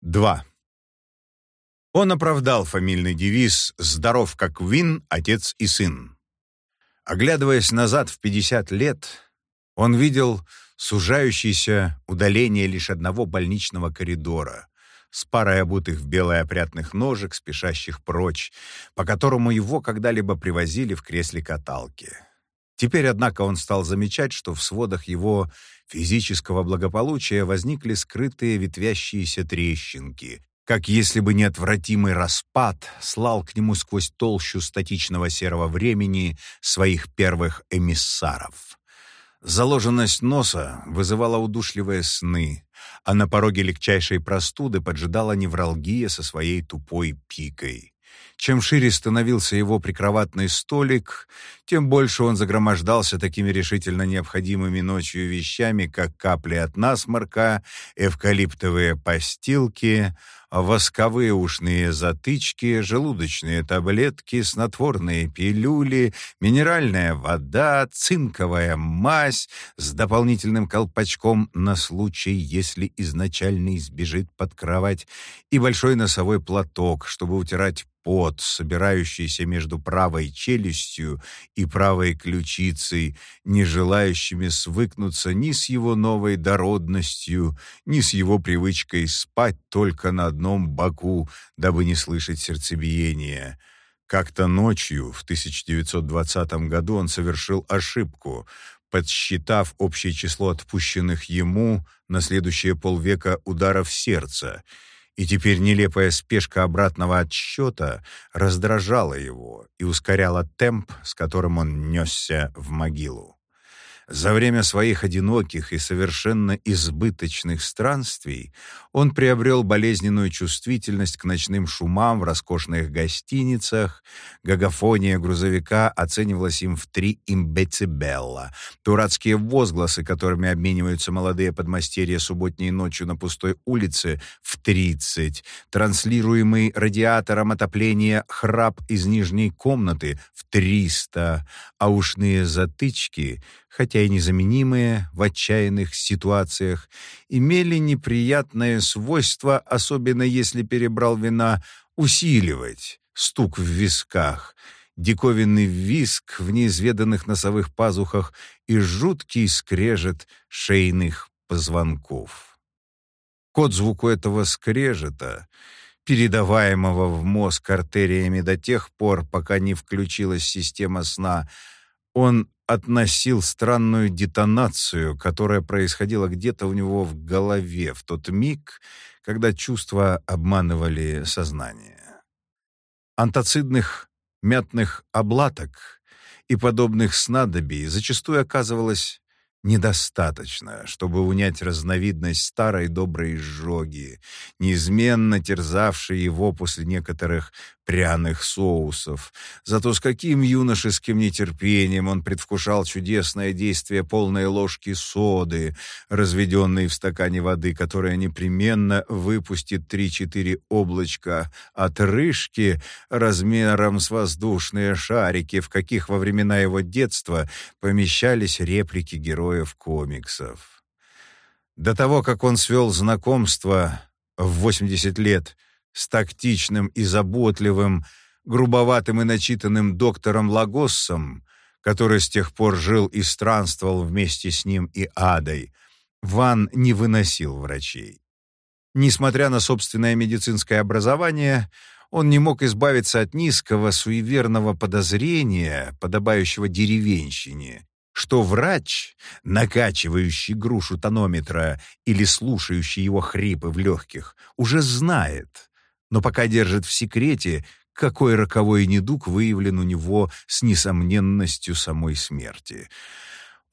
Два. Он оправдал фамильный девиз «Здоров как Вин, отец и сын». Оглядываясь назад в 50 лет, он видел сужающееся удаление лишь одного больничного коридора с парой обутых в белые опрятных ножек, спешащих прочь, по которому его когда-либо привозили в кресле каталки. Теперь, однако, он стал замечать, что в сводах его физического благополучия возникли скрытые ветвящиеся трещинки, как если бы неотвратимый распад слал к нему сквозь толщу статичного серого времени своих первых эмиссаров. Заложенность носа вызывала удушливые сны, а на пороге легчайшей простуды поджидала невралгия со своей тупой пикой. Чем шире становился его прикроватный столик, тем больше он загромождался такими решительно необходимыми ночью вещами, как капли от насморка, эвкалиптовые постилки, восковые ушные затычки, желудочные таблетки, снотворные пилюли, минеральная вода, цинковая мазь с дополнительным колпачком на случай, если изначально избежит под кровать, и большой носовой платок, чтобы утирать пот, собирающийся между правой челюстью и правой ключицей, не желающими свыкнуться ни с его новой дородностью, ни с его привычкой спать только на одном боку, дабы не слышать сердцебиения. Как-то ночью, в 1920 году, он совершил ошибку, подсчитав общее число отпущенных ему на следующие полвека ударов сердца — и теперь нелепая спешка обратного отсчета раздражала его и ускоряла темп, с которым он несся в могилу. За время своих одиноких и совершенно избыточных странствий он приобрел болезненную чувствительность к ночным шумам в роскошных гостиницах. Гагафония грузовика оценивалась им в три имбецибелла. Дурацкие возгласы, которыми обмениваются молодые подмастерья субботней ночью на пустой улице, в тридцать. Транслируемый радиатором отопления храп из нижней комнаты в триста. А ушные затычки — хотя и незаменимые в отчаянных ситуациях, имели неприятное свойство, особенно если перебрал вина, усиливать стук в висках, диковинный виск в неизведанных носовых пазухах и жуткий скрежет шейных позвонков. Код звуку этого скрежета, передаваемого в мозг артериями до тех пор, пока не включилась система сна, он относил странную детонацию, которая происходила где-то у него в голове в тот миг, когда чувства обманывали сознание. Антацидных мятных облаток и подобных снадобий зачастую оказывалось недостаточно, чтобы унять разновидность старой доброй изжоги, неизменно терзавшей его после некоторых пряных соусов. Зато с каким юношеским нетерпением он предвкушал чудесное действие полной ложки соды, разведенной в стакане воды, которая непременно выпустит три-четыре облачка от рыжки размером с воздушные шарики, в каких во времена его детства помещались реплики героев комиксов. До того, как он свел знакомство в 80 лет – с тактичным и заботливым, грубоватым и начитанным доктором Лагоссом, который с тех пор жил и странствовал вместе с ним и Адой, Ван не выносил врачей. Несмотря на собственное медицинское образование, он не мог избавиться от низкого суеверного подозрения, подобающего деревенщине, что врач, накачивающий грушу тонометра или слушающий его хрипы в легких, уже знает, но пока держит в секрете, какой роковой недуг выявлен у него с несомненностью самой смерти.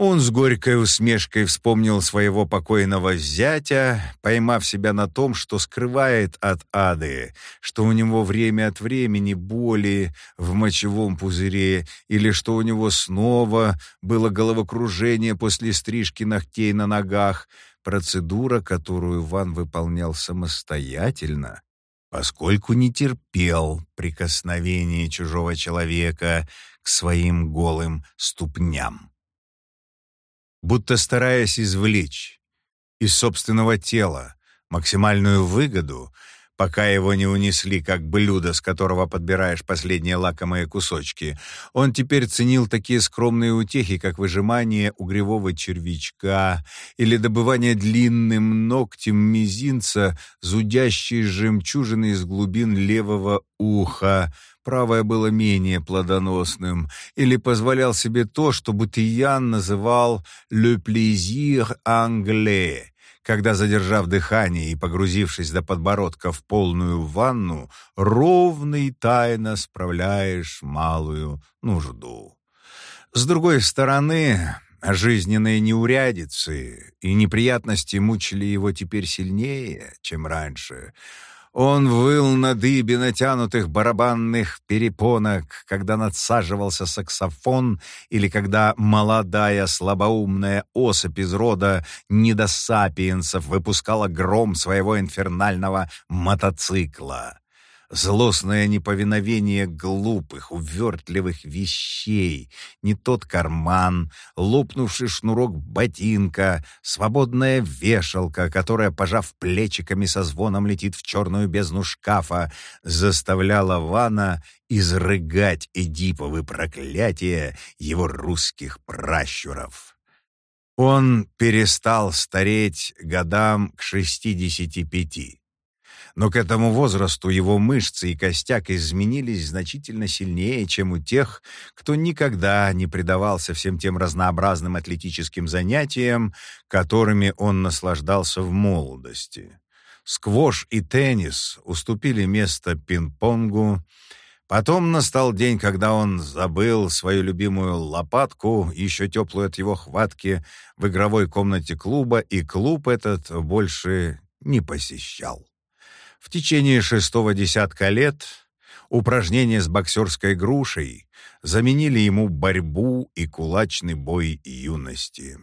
Он с горькой усмешкой вспомнил своего покойного зятя, поймав себя на том, что скрывает от ады, что у него время от времени боли в мочевом пузыре или что у него снова было головокружение после стрижки ногтей на ногах, процедура, которую Ван выполнял самостоятельно, поскольку не терпел прикосновения чужого человека к своим голым ступням. Будто стараясь извлечь из собственного тела максимальную выгоду, пока его не унесли как блюдо, с которого подбираешь последние лакомые кусочки. Он теперь ценил такие скромные утехи, как выжимание угревого червячка или добывание длинным ногтем мизинца зудящей жемчужины из глубин левого уха, правое было менее плодоносным, или позволял себе то, что Бутиян называл «le plaisir anglais», когда, задержав дыхание и погрузившись до подбородка в полную ванну, ровно и тайно справляешь малую нужду. С другой стороны, жизненные неурядицы и неприятности мучили его теперь сильнее, чем раньше — он выл на дыбе натянутых барабанных перепонок, когда надсаживался саксофон или когда молодая слабоумная особь из рода недосапиенсов выпускала гром своего инфернального мотоцикла злостное неповиновение глупых, увертливых вещей, не тот карман, лопнувший шнурок ботинка, свободная вешалка, которая, пожав плечиками со звоном, летит в черную бездну шкафа, заставляла Вана изрыгать Эдиповы проклятия его русских пращуров. Он перестал стареть годам к шестидесяти пяти но к этому возрасту его мышцы и костяк изменились значительно сильнее, чем у тех, кто никогда не предавался всем тем разнообразным атлетическим занятиям, которыми он наслаждался в молодости. Сквош и теннис уступили место пинг-понгу, Потом настал день, когда он забыл свою любимую лопатку, еще теплую от его хватки, в игровой комнате клуба, и клуб этот больше не посещал. В течение шестого десятка лет упражнения с боксерской грушей заменили ему борьбу и кулачный бой юности.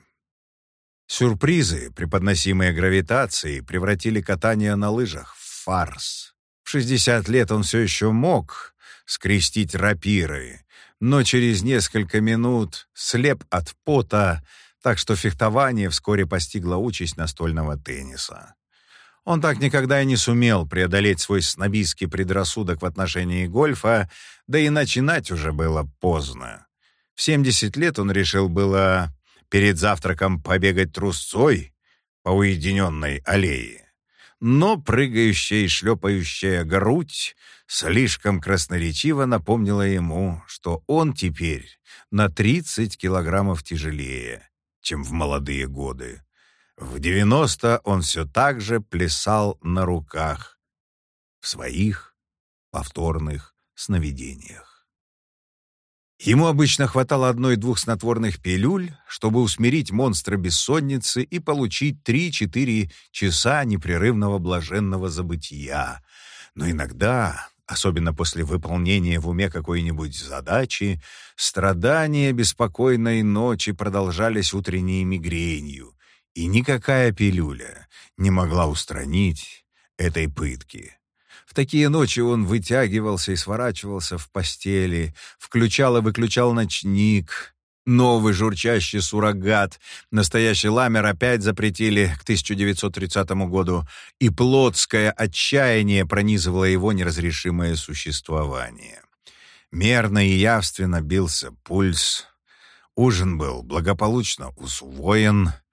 Сюрпризы, преподносимые гравитацией, превратили катание на лыжах в фарс. В 60 лет он все еще мог скрестить рапиры, но через несколько минут слеп от пота, так что фехтование вскоре постигло участь настольного тенниса. Он так никогда и не сумел преодолеть свой снобистский предрассудок в отношении гольфа, да и начинать уже было поздно. В 70 лет он решил было перед завтраком побегать трусцой по уединенной аллее. Но прыгающая и шлепающая грудь слишком красноречиво напомнила ему, что он теперь на 30 килограммов тяжелее, чем в молодые годы. В девяносто он все так же плясал на руках в своих повторных сновидениях. Ему обычно хватало одной-двух снотворных пилюль, чтобы усмирить монстра бессонницы и получить три-четыре часа непрерывного блаженного забытия. Но иногда, особенно после выполнения в уме какой-нибудь задачи, страдания беспокойной ночи продолжались утренней мигренью, и никакая пилюля не могла устранить этой пытки. В такие ночи он вытягивался и сворачивался в постели, включал и выключал ночник. Новый журчащий суррогат, настоящий ламер опять запретили к 1930 году, и плотское отчаяние пронизывало его неразрешимое существование. Мерно и явственно бился пульс. Ужин был благополучно усвоен —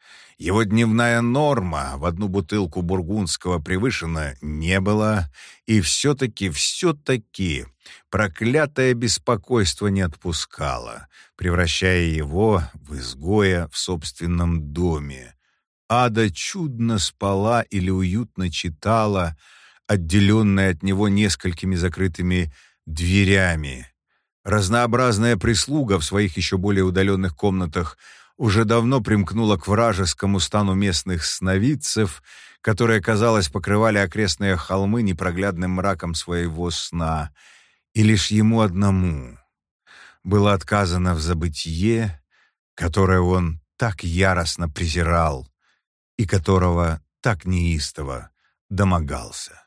его дневная норма в одну бутылку бургундского превышена не было, и все-таки, все-таки проклятое беспокойство не отпускало, превращая его в изгоя в собственном доме. Ада чудно спала или уютно читала, отделенная от него несколькими закрытыми дверями. Разнообразная прислуга в своих еще более удаленных комнатах — уже давно примкнула к вражескому стану местных сновидцев, которые, казалось, покрывали окрестные холмы непроглядным мраком своего сна, и лишь ему одному было отказано в забытие, которое он так яростно презирал и которого так неистово домогался.